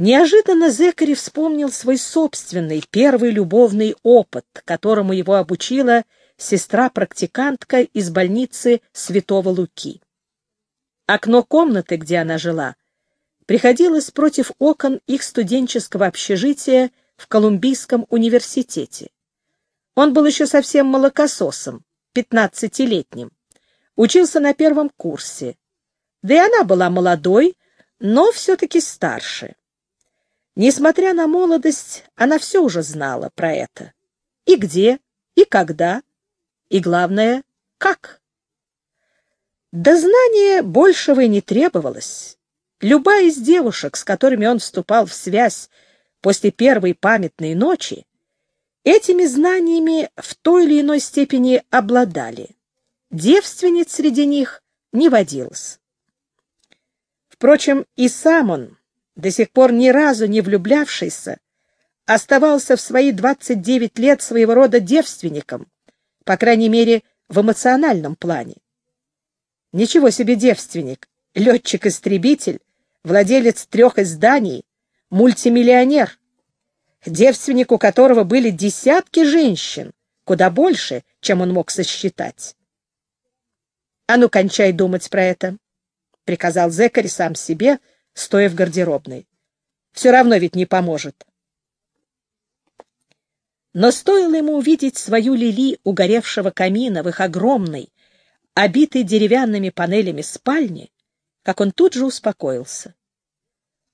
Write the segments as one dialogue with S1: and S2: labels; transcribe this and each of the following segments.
S1: Неожиданно Зекари вспомнил свой собственный первый любовный опыт, которому его обучила сестра-практикантка из больницы Святого Луки. Окно комнаты, где она жила, приходилось против окон их студенческого общежития в Колумбийском университете. Он был еще совсем молокососом, пятнадцатилетним. Учился на первом курсе. Да и она была молодой, но все-таки старше. Несмотря на молодость, она все уже знала про это. И где, и когда, и, главное, как. До знания большего и не требовалось. Любая из девушек, с которыми он вступал в связь после первой памятной ночи, этими знаниями в той или иной степени обладали. Девственниц среди них не водилось. Впрочем, и сам он до сих пор ни разу не влюблявшийся, оставался в свои 29 лет своего рода девственником, по крайней мере, в эмоциональном плане. Ничего себе девственник, летчик-истребитель, владелец трех изданий, мультимиллионер, девственник, у которого были десятки женщин, куда больше, чем он мог сосчитать. «А ну, кончай думать про это», — приказал Зекарь сам себе, — стоя в гардеробной. Все равно ведь не поможет. Но стоило ему увидеть свою Лили у горевшего камина в их огромной, обитой деревянными панелями спальне, как он тут же успокоился.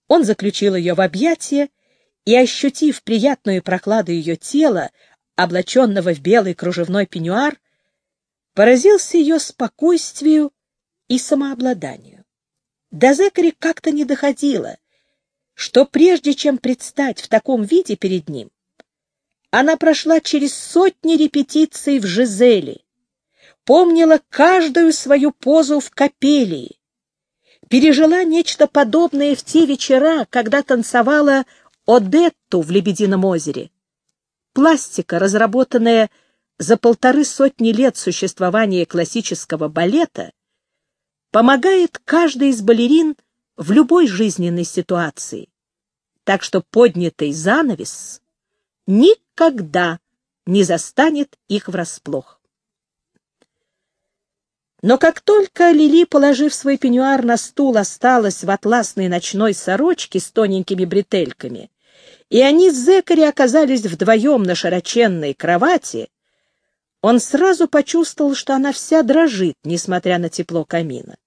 S1: Он заключил ее в объятия и, ощутив приятную прохладу ее тела, облаченного в белый кружевной пеньюар, поразился ее спокойствию и самообладанию. До Зекари как-то не доходило, что прежде чем предстать в таком виде перед ним, она прошла через сотни репетиций в Жизели, помнила каждую свою позу в капелии, пережила нечто подобное в те вечера, когда танцевала Одетту в «Лебедином озере». Пластика, разработанная за полторы сотни лет существования классического балета, помогает каждой из балерин в любой жизненной ситуации. Так что поднятый занавес никогда не застанет их врасплох. Но как только Лили, положив свой пеньюар на стул, осталась в атласной ночной сорочке с тоненькими бретельками, и они с Зекари оказались вдвоем на широченной кровати, он сразу почувствовал, что она вся дрожит, несмотря на тепло камина.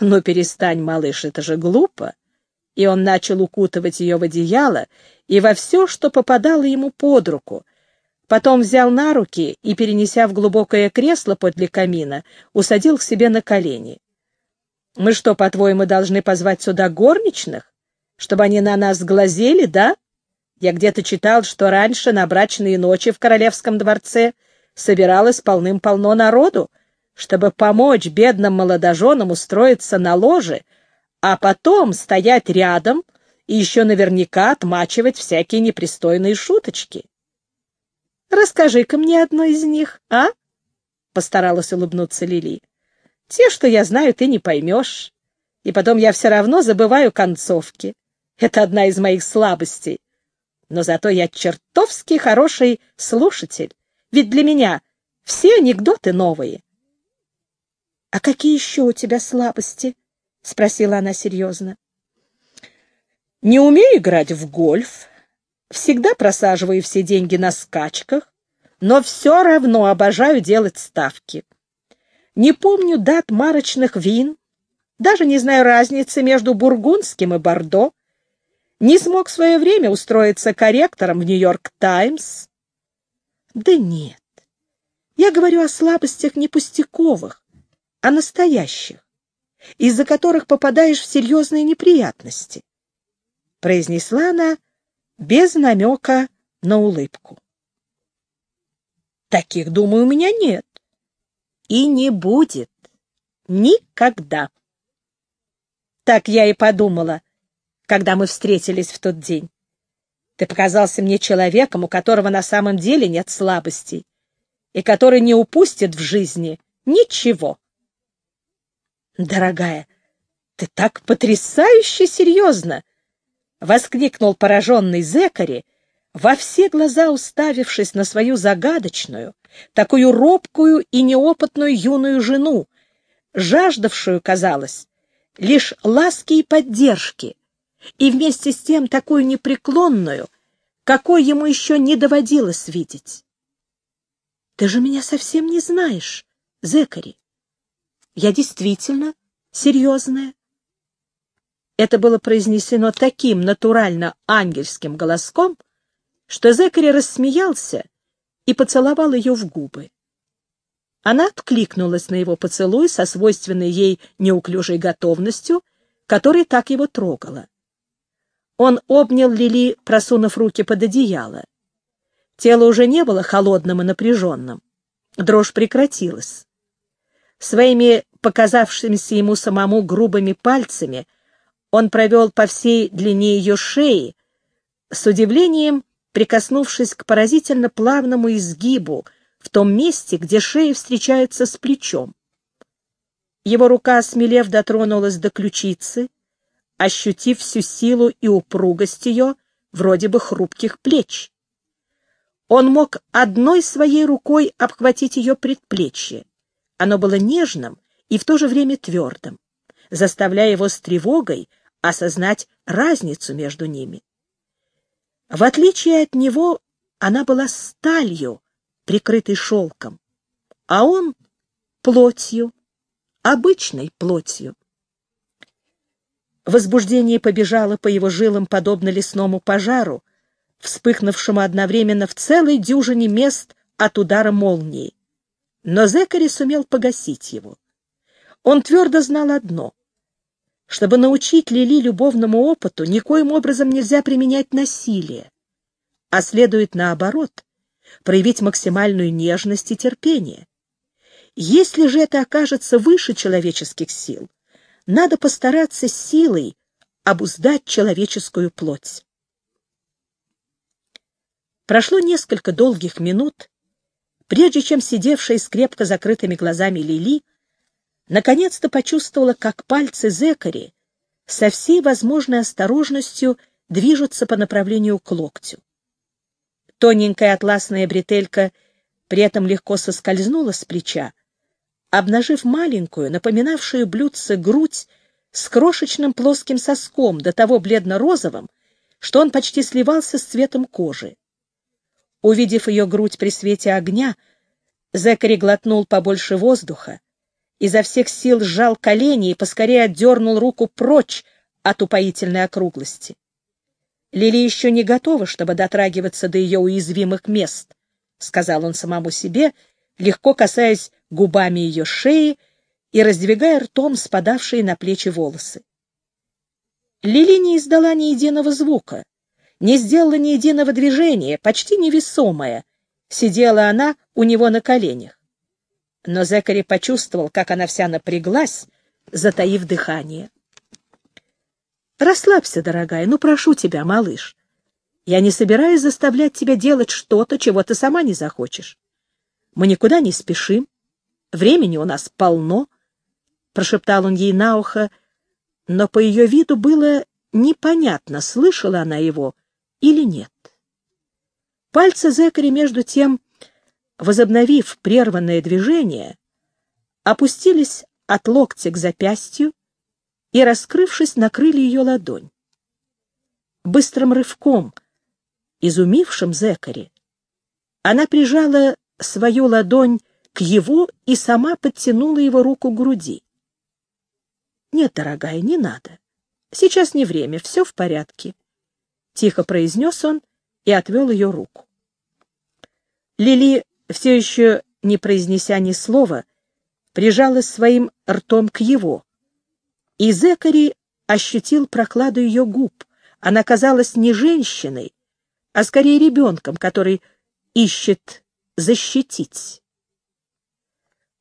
S1: «Ну, перестань, малыш, это же глупо!» И он начал укутывать ее в одеяло и во все, что попадало ему под руку. Потом взял на руки и, перенеся в глубокое кресло подле камина, усадил к себе на колени. «Мы что, по-твоему, должны позвать сюда горничных? Чтобы они на нас глазели, да? Я где-то читал, что раньше на брачные ночи в королевском дворце собиралось полным-полно народу, чтобы помочь бедным молодоженам устроиться на ложе, а потом стоять рядом и еще наверняка отмачивать всякие непристойные шуточки. «Расскажи-ка мне одну из них, а?» — постаралась улыбнуться Лили. «Те, что я знаю, ты не поймешь, и потом я все равно забываю концовки. Это одна из моих слабостей. Но зато я чертовски хороший слушатель, ведь для меня все анекдоты новые. «А какие еще у тебя слабости?» — спросила она серьезно. «Не умею играть в гольф, всегда просаживаю все деньги на скачках, но все равно обожаю делать ставки. Не помню дат марочных вин, даже не знаю разницы между бургундским и бордо. Не смог в свое время устроиться корректором в «Нью-Йорк Таймс». Да нет, я говорю о слабостях не пустяковых, а настоящих, из-за которых попадаешь в серьезные неприятности, — произнесла она без намека на улыбку. Таких, думаю, у меня нет. И не будет. Никогда. Так я и подумала, когда мы встретились в тот день. Ты показался мне человеком, у которого на самом деле нет слабостей, и который не упустит в жизни ничего. «Дорогая, ты так потрясающе серьезно!» — воскликнул пораженный Зекари, во все глаза уставившись на свою загадочную, такую робкую и неопытную юную жену, жаждавшую, казалось, лишь ласки и поддержки, и вместе с тем такую непреклонную, какой ему еще не доводилось видеть. «Ты же меня совсем не знаешь, Зекари. Я действительно серьезная». Это было произнесено таким натурально ангельским голоском, что Зекари рассмеялся и поцеловал ее в губы. Она откликнулась на его поцелуй со свойственной ей неуклюжей готовностью, которая так его трогала. Он обнял Лили, просунув руки под одеяло. Тело уже не было холодным и напряженным. Дрожь прекратилась. Своими показавшимися ему самому грубыми пальцами он провел по всей длине ее шеи, с удивлением прикоснувшись к поразительно плавному изгибу в том месте, где шея встречается с плечом. Его рука, смелев, дотронулась до ключицы, ощутив всю силу и упругость ее, вроде бы хрупких плеч. Он мог одной своей рукой обхватить ее предплечье. Оно было нежным и в то же время твердым, заставляя его с тревогой осознать разницу между ними. В отличие от него, она была сталью, прикрытой шелком, а он — плотью, обычной плотью. Возбуждение побежало по его жилам, подобно лесному пожару, вспыхнувшему одновременно в целой дюжине мест от удара молнии. Но Зекари сумел погасить его. Он твердо знал одно. Чтобы научить Лили любовному опыту, никоим образом нельзя применять насилие, а следует, наоборот, проявить максимальную нежность и терпение. Если же это окажется выше человеческих сил, надо постараться силой обуздать человеческую плоть. Прошло несколько долгих минут, прежде чем сидевшая с крепко закрытыми глазами Лили наконец-то почувствовала, как пальцы Зекари со всей возможной осторожностью движутся по направлению к локтю. Тоненькая атласная бретелька при этом легко соскользнула с плеча, обнажив маленькую, напоминавшую блюдце грудь с крошечным плоским соском, до того бледно-розовым, что он почти сливался с цветом кожи. Увидев ее грудь при свете огня, Зекари глотнул побольше воздуха, изо всех сил сжал колени и поскорее отдернул руку прочь от упоительной округлости. Лили еще не готова, чтобы дотрагиваться до ее уязвимых мест, — сказал он самому себе, легко касаясь губами ее шеи и раздвигая ртом спадавшие на плечи волосы. Лили не издала ни единого звука, не сделала ни единого движения, почти невесомая. Сидела она у него на коленях. Но Зекари почувствовал, как она вся напряглась, затаив дыхание. Расслабься, дорогая, ну прошу тебя, малыш. Я не собираюсь заставлять тебя делать что-то, чего ты сама не захочешь. Мы никуда не спешим. Времени у нас полно, — прошептал он ей на ухо, но по ее виду было непонятно, слышала она его или нет. Пальцы Зекари, между тем, возобновив прерванное движение, опустились от локтя к запястью, и, раскрывшись, накрыли ее ладонь. Быстрым рывком, изумившим Зекари, она прижала свою ладонь к его и сама подтянула его руку к груди. «Нет, дорогая, не надо. Сейчас не время, все в порядке», — тихо произнес он и отвел ее руку. Лили, все еще не произнеся ни слова, прижалась своим ртом к его, и Зекари ощутил прокладу ее губ. Она казалась не женщиной, а скорее ребенком, который ищет защитить.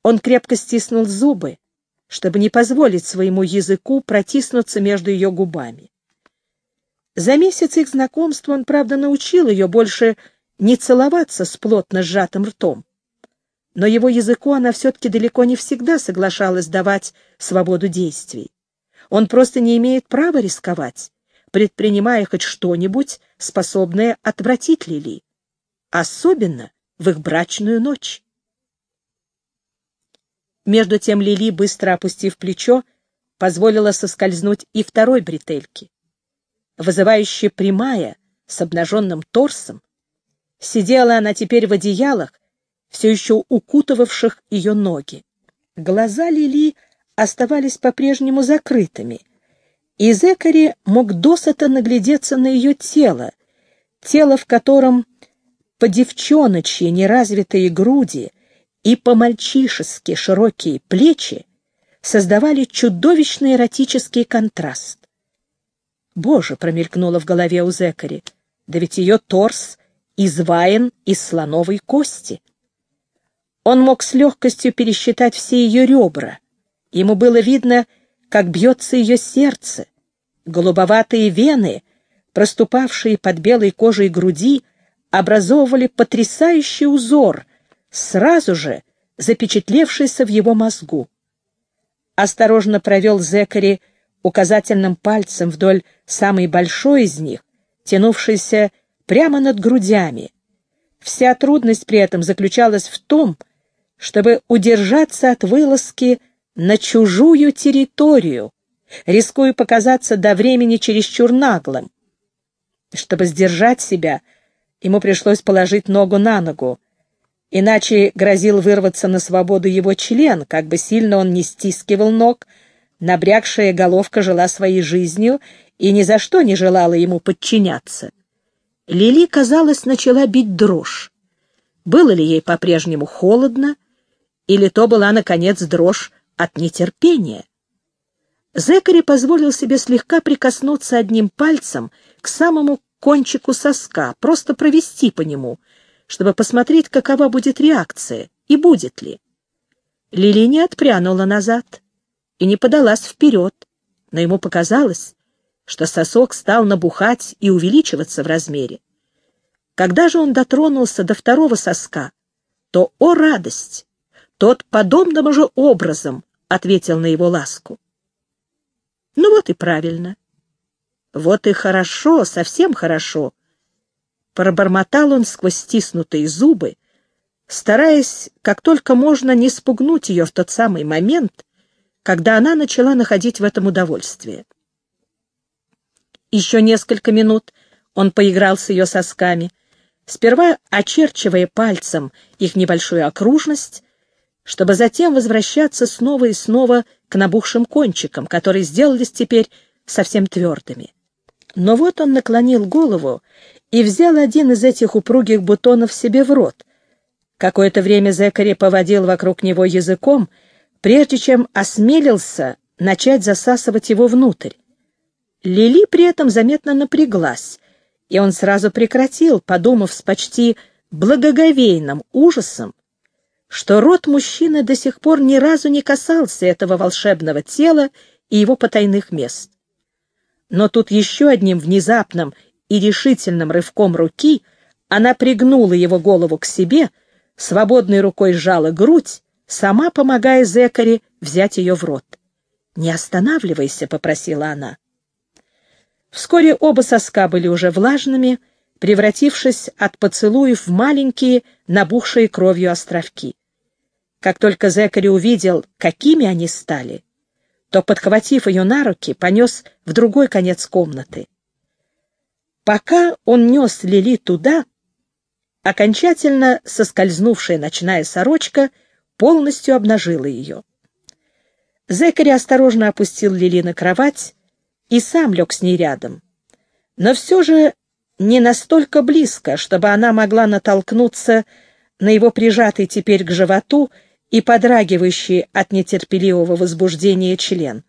S1: Он крепко стиснул зубы, чтобы не позволить своему языку протиснуться между ее губами. За месяц их знакомства он, правда, научил ее больше не целоваться с плотно сжатым ртом. Но его языку она все-таки далеко не всегда соглашалась давать свободу действий. Он просто не имеет права рисковать, предпринимая хоть что-нибудь, способное отвратить Лили, особенно в их брачную ночь. Между тем Лили, быстро опустив плечо, позволила соскользнуть и второй бретельке. Вызывающе прямая, с обнаженным торсом, сидела она теперь в одеялах, все еще укутывавших ее ноги. Глаза Лили оставались по-прежнему закрытыми, и Зекари мог досыта наглядеться на ее тело, тело, в котором по девчоночьи неразвитые груди и по-мальчишески широкие плечи создавали чудовищный эротический контраст. «Боже!» — промелькнуло в голове у Зекари, «да ведь ее торс изваян из слоновой кости». Он мог с легкостью пересчитать все ее ребра. Ему было видно, как бьется ее сердце. Голубоватые вены, проступавшие под белой кожей груди, образовывали потрясающий узор, сразу же запечатлевшийся в его мозгу. Осторожно провел Зекари указательным пальцем вдоль самой большой из них, тянувшейся прямо над грудями. Вся трудность при этом заключалась в том, чтобы удержаться от вылазки на чужую территорию, рискуя показаться до времени чересчур наглым. Чтобы сдержать себя, ему пришлось положить ногу на ногу, иначе грозил вырваться на свободу его член, как бы сильно он не стискивал ног, набрякшая головка жила своей жизнью и ни за что не желала ему подчиняться. Лили, казалось, начала бить дрожь. Было ли ей по-прежнему холодно, или то была, наконец, дрожь от нетерпения? Зекари позволил себе слегка прикоснуться одним пальцем к самому кончику соска, просто провести по нему, чтобы посмотреть, какова будет реакция и будет ли. Лили не отпрянула назад и не подалась вперед, но ему показалось, что сосок стал набухать и увеличиваться в размере. Когда же он дотронулся до второго соска, то, о радость, тот подобным же образом ответил на его ласку. Ну вот и правильно. Вот и хорошо, совсем хорошо. Пробормотал он сквозь стиснутые зубы, стараясь как только можно не спугнуть ее в тот самый момент, когда она начала находить в этом удовольствие. Еще несколько минут он поиграл с ее сосками, сперва очерчивая пальцем их небольшую окружность, чтобы затем возвращаться снова и снова к набухшим кончикам, которые сделались теперь совсем твердыми. Но вот он наклонил голову и взял один из этих упругих бутонов себе в рот. Какое-то время Зекари поводил вокруг него языком, прежде чем осмелился начать засасывать его внутрь. Лили при этом заметно напряглась, и он сразу прекратил, подумав с почти благоговейным ужасом, что рот мужчины до сих пор ни разу не касался этого волшебного тела и его потайных мест. Но тут еще одним внезапным и решительным рывком руки она пригнула его голову к себе, свободной рукой сжала грудь, сама помогая Зекаре взять ее в рот. «Не останавливайся», — попросила она. Вскоре оба соска были уже влажными, превратившись от поцелуев в маленькие, набухшие кровью островки. Как только Зекари увидел, какими они стали, то, подхватив ее на руки, понес в другой конец комнаты. Пока он нес Лили туда, окончательно соскользнувшая ночная сорочка полностью обнажила ее. Зекари осторожно опустил Лили на кровать и сам лег с ней рядом. Но все же не настолько близко, чтобы она могла натолкнуться на его прижатый теперь к животу и подрагивающий от нетерпеливого возбуждения член.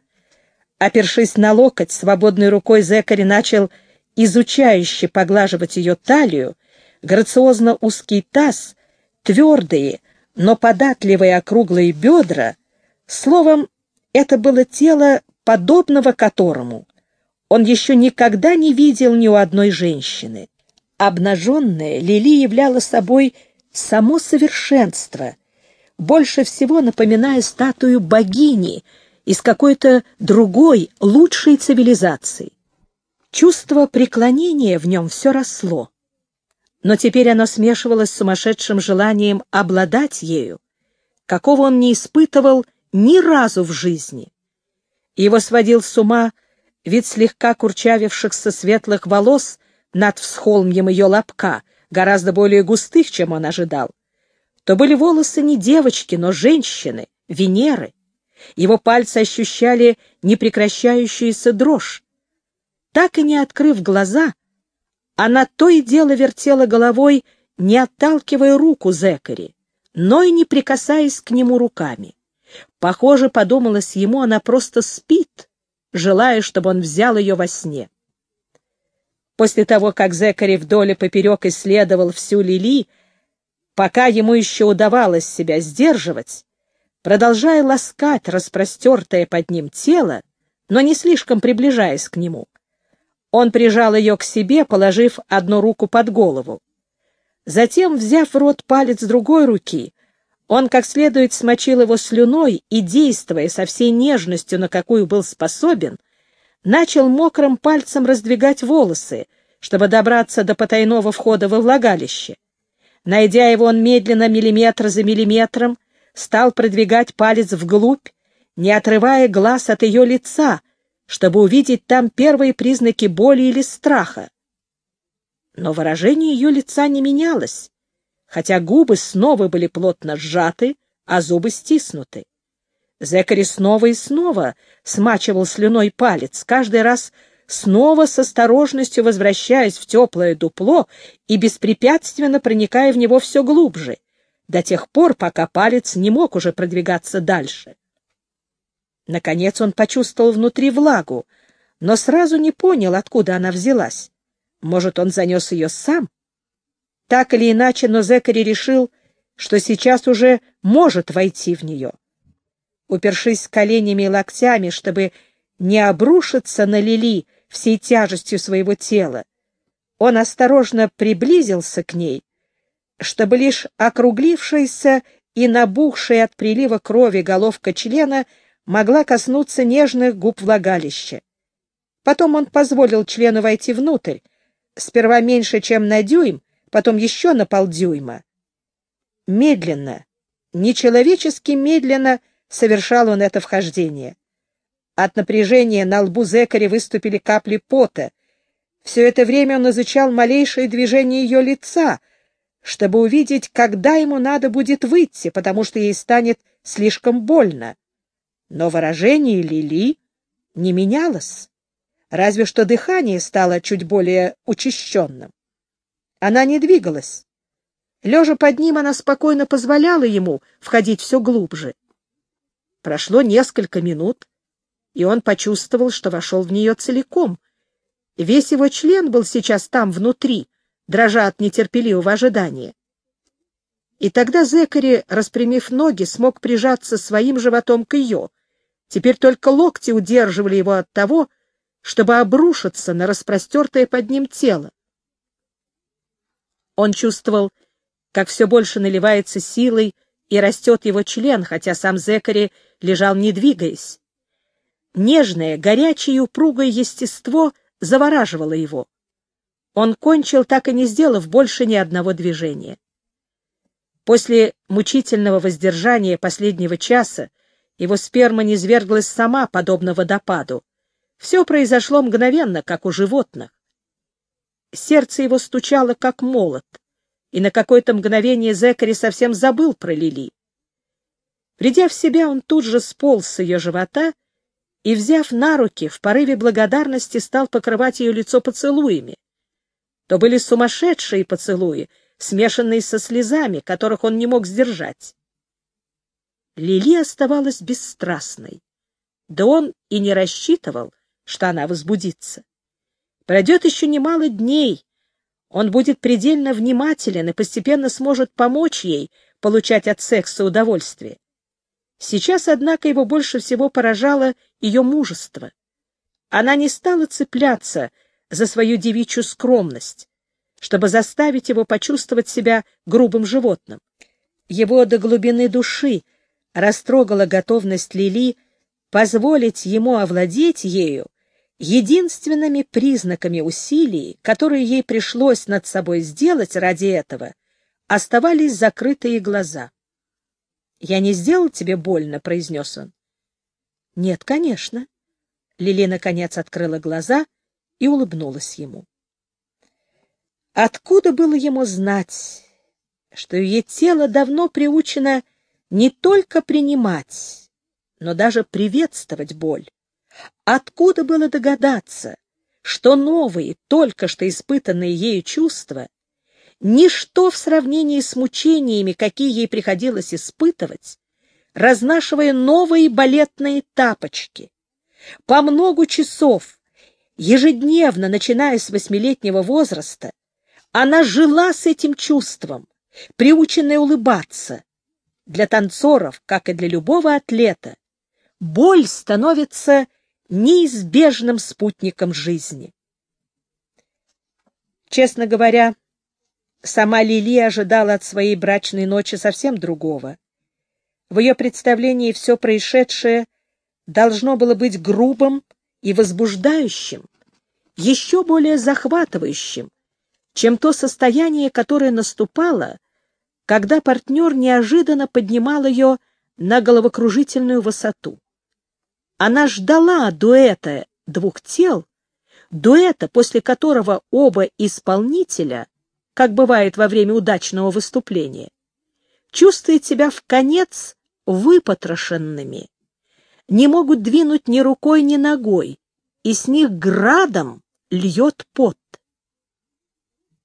S1: Опершись на локоть, свободной рукой Зекари начал изучающе поглаживать ее талию, грациозно узкий таз, твердые, но податливые округлые бедра. Словом, это было тело, подобного которому он еще никогда не видел ни у одной женщины. Обнаженная Лили являла собой само совершенство — больше всего напоминая статую богини из какой-то другой, лучшей цивилизации. Чувство преклонения в нем все росло, но теперь оно смешивалось с сумасшедшим желанием обладать ею, какого он не испытывал ни разу в жизни. Его сводил с ума вид слегка курчавившихся светлых волос над всхолмьем ее лобка, гораздо более густых, чем он ожидал. То были волосы не девочки, но женщины, Венеры. Его пальцы ощущали непрекращающуюся дрожь. Так и не открыв глаза, она то и дело вертела головой, не отталкивая руку Зекари, но и не прикасаясь к нему руками. Похоже, подумалось ему, она просто спит, желая, чтобы он взял ее во сне. После того, как Зекари вдоль и поперек исследовал всю Лили, пока ему еще удавалось себя сдерживать, продолжая ласкать распростертое под ним тело, но не слишком приближаясь к нему, он прижал ее к себе, положив одну руку под голову. Затем, взяв в рот палец другой руки, он как следует смочил его слюной и, действуя со всей нежностью, на какую был способен, начал мокрым пальцем раздвигать волосы, чтобы добраться до потайного входа во влагалище. Найдя его, он медленно, миллиметр за миллиметром, стал продвигать палец вглубь, не отрывая глаз от ее лица, чтобы увидеть там первые признаки боли или страха. Но выражение ее лица не менялось, хотя губы снова были плотно сжаты, а зубы стиснуты. Зекари снова и снова смачивал слюной палец, каждый раз снова с осторожностью возвращаясь в теплое дупло и беспрепятственно проникая в него все глубже, до тех пор, пока палец не мог уже продвигаться дальше. Наконец он почувствовал внутри влагу, но сразу не понял, откуда она взялась. Может, он занес ее сам? Так или иначе, но Зекари решил, что сейчас уже может войти в нее. Упершись коленями и локтями, чтобы не обрушиться на Лили всей тяжестью своего тела, он осторожно приблизился к ней, чтобы лишь округлившаяся и набухшая от прилива крови головка члена могла коснуться нежных губ влагалища. Потом он позволил члену войти внутрь, сперва меньше, чем на дюйм, потом еще на полдюйма. Медленно, нечеловечески медленно совершал он это вхождение. От напряжения на лбу Зекари выступили капли пота. Все это время он изучал малейшее движение ее лица, чтобы увидеть, когда ему надо будет выйти, потому что ей станет слишком больно. Но выражение Лили не менялось, разве что дыхание стало чуть более учащенным. Она не двигалась. Лежа под ним, она спокойно позволяла ему входить все глубже. Прошло несколько минут, и он почувствовал, что вошел в нее целиком. Весь его член был сейчас там, внутри, дрожа от нетерпеливого ожидания. И тогда Зекари, распрямив ноги, смог прижаться своим животом к ее. Теперь только локти удерживали его от того, чтобы обрушиться на распростертое под ним тело. Он чувствовал, как все больше наливается силой и растет его член, хотя сам Зекари лежал не двигаясь. Нежное, горячее и упругое естество завораживало его. Он кончил, так и не сделав больше ни одного движения. После мучительного воздержания последнего часа его сперма низверглась сама, подобно водопаду. Все произошло мгновенно, как у животных. Сердце его стучало, как молот, и на какое-то мгновение Зекари совсем забыл про Лили. Придя в себя, он тут же сполз с ее живота и, взяв на руки, в порыве благодарности стал покрывать ее лицо поцелуями. То были сумасшедшие поцелуи, смешанные со слезами, которых он не мог сдержать. Лили оставалась бесстрастной, да он и не рассчитывал, что она возбудится. Пройдет еще немало дней. Он будет предельно внимателен и постепенно сможет помочь ей получать от секса удовольствие. Сейчас, однако, его больше всего поражало ее мужество. Она не стала цепляться за свою девичью скромность, чтобы заставить его почувствовать себя грубым животным. Его до глубины души растрогала готовность Лили позволить ему овладеть ею единственными признаками усилий, которые ей пришлось над собой сделать ради этого, оставались закрытые глаза. «Я не сделал тебе больно», — произнес он. «Нет, конечно». Лили, наконец, открыла глаза и улыбнулась ему. Откуда было ему знать, что ее тело давно приучено не только принимать, но даже приветствовать боль? Откуда было догадаться, что новые, только что испытанные ею чувства — ничто в сравнении с мучениями, какие ей приходилось испытывать, разнашивая новые балетные тапочки. По много часов, ежедневно, начиная с восьмилетнего возраста, она жила с этим чувством, приученная улыбаться. Для танцоров, как и для любого атлета, боль становится неизбежным спутником жизни. Честно говоря, сама Лили ожидала от своей брачной ночи совсем другого. В ее представлении все происшедшее должно было быть грубым и возбуждающим, еще более захватывающим, чем то состояние, которое наступало, когда партнер неожиданно поднимал ее на головокружительную высоту. Она ждала дуэта двух тел, дуэта, после которого оба исполнителя, как бывает во время удачного выступления, чувствуют себя в конец выпотрошенными, не могут двинуть ни рукой, ни ногой, и с них градом льет пот.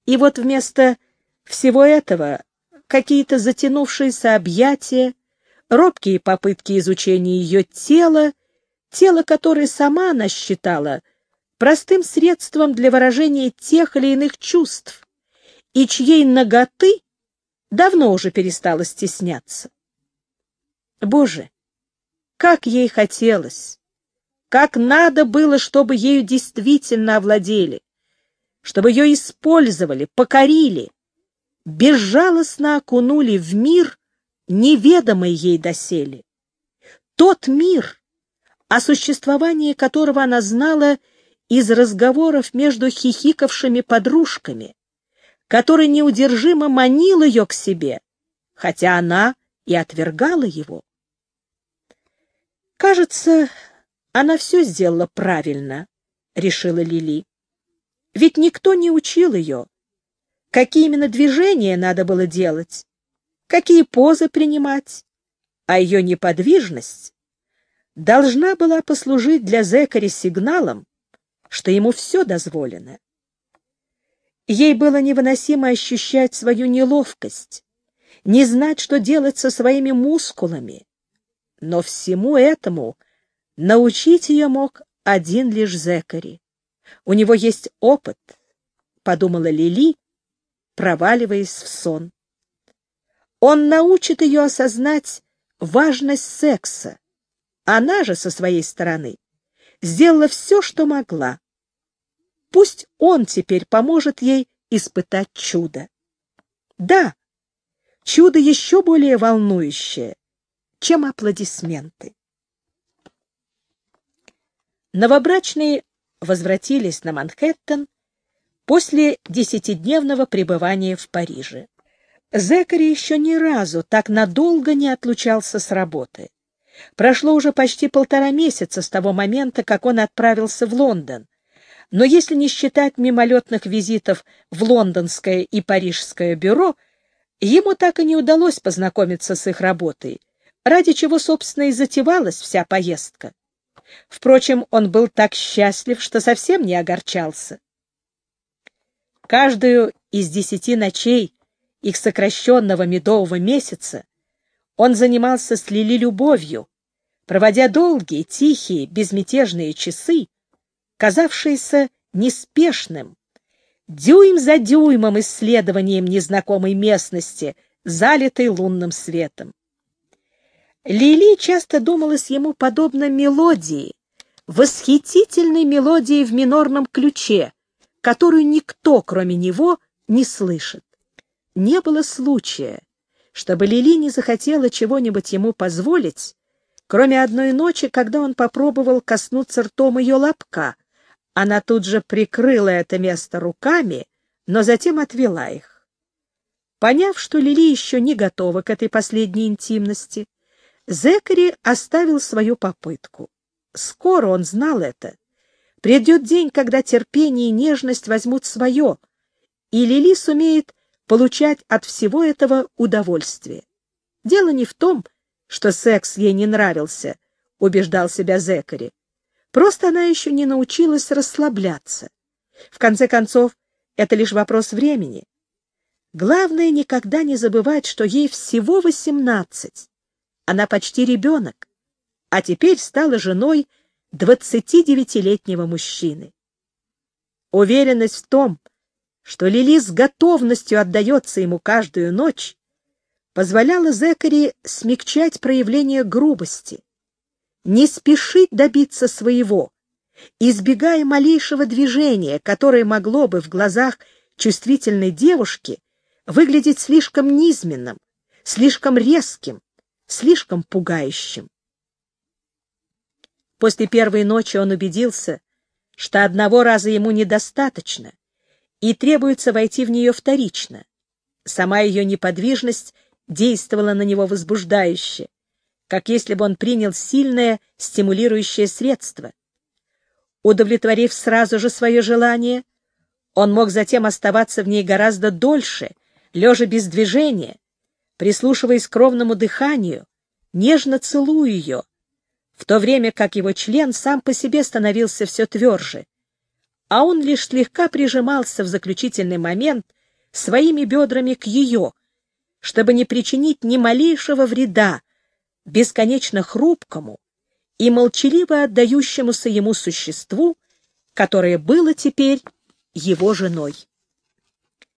S1: И вот вместо всего этого какие-то затянувшиеся объятия, робкие попытки изучения ее тела, тело, которое сама она считала простым средством для выражения тех или иных чувств, и чьей ноготы давно уже перестала стесняться. Боже, как ей хотелось, как надо было, чтобы ею действительно овладели, чтобы ее использовали, покорили, безжалостно окунули в мир, неведомый ей доселе. Тот мир, о существовании которого она знала из разговоров между хихикавшими подружками, который неудержимо манил ее к себе, хотя она и отвергала его. «Кажется, она все сделала правильно», — решила Лили. Ведь никто не учил ее, какие именно движения надо было делать, какие позы принимать, а ее неподвижность должна была послужить для Зекари сигналом, что ему все дозволено. Ей было невыносимо ощущать свою неловкость, не знать, что делать со своими мускулами. Но всему этому научить ее мог один лишь Зекари. У него есть опыт, — подумала Лили, проваливаясь в сон. Он научит ее осознать важность секса. Она же, со своей стороны, сделала все, что могла. Пусть он теперь поможет ей испытать чудо. Да, чудо еще более волнующее, чем аплодисменты. Новобрачные возвратились на Манхэттен после десятидневного пребывания в Париже. Зекари еще ни разу так надолго не отлучался с работы. Прошло уже почти полтора месяца с того момента, как он отправился в Лондон. Но если не считать мимолетных визитов в лондонское и парижское бюро, ему так и не удалось познакомиться с их работой, ради чего, собственно, и затевалась вся поездка. Впрочем, он был так счастлив, что совсем не огорчался. Каждую из десяти ночей их сокращенного медового месяца он занимался с Лили любовью, проводя долгие, тихие, безмятежные часы, казавшиеся неспешным, дюйм за дюймом исследованием незнакомой местности, залитой лунным светом. Лили часто думалась ему подобно мелодии, восхитительной мелодии в минорном ключе, которую никто, кроме него, не слышит. Не было случая, чтобы Лили не захотела чего-нибудь ему позволить, кроме одной ночи, когда он попробовал коснуться ртом ее лобка, Она тут же прикрыла это место руками, но затем отвела их. Поняв, что Лили еще не готова к этой последней интимности, Зекари оставил свою попытку. Скоро он знал это. Придет день, когда терпение и нежность возьмут свое, и Лили сумеет получать от всего этого удовольствие. Дело не в том, что секс ей не нравился, убеждал себя Зекари. Просто она еще не научилась расслабляться. В конце концов, это лишь вопрос времени. Главное никогда не забывать, что ей всего восемнадцать. Она почти ребенок, а теперь стала женой 29-летнего мужчины. Уверенность в том, что Лили с готовностью отдается ему каждую ночь, позволяла Зекари смягчать проявление грубости, не спешить добиться своего, избегая малейшего движения, которое могло бы в глазах чувствительной девушки выглядеть слишком низменным, слишком резким, слишком пугающим. После первой ночи он убедился, что одного раза ему недостаточно, и требуется войти в нее вторично. Сама ее неподвижность действовала на него возбуждающе, как если бы он принял сильное стимулирующее средство. Удовлетворив сразу же свое желание, он мог затем оставаться в ней гораздо дольше, лежа без движения, прислушиваясь к ровному дыханию, нежно целуя ее, в то время как его член сам по себе становился все тверже, а он лишь слегка прижимался в заключительный момент своими бедрами к ее, чтобы не причинить ни малейшего вреда бесконечно хрупкому и молчаливо отдающемуся ему существу, которое было теперь его женой.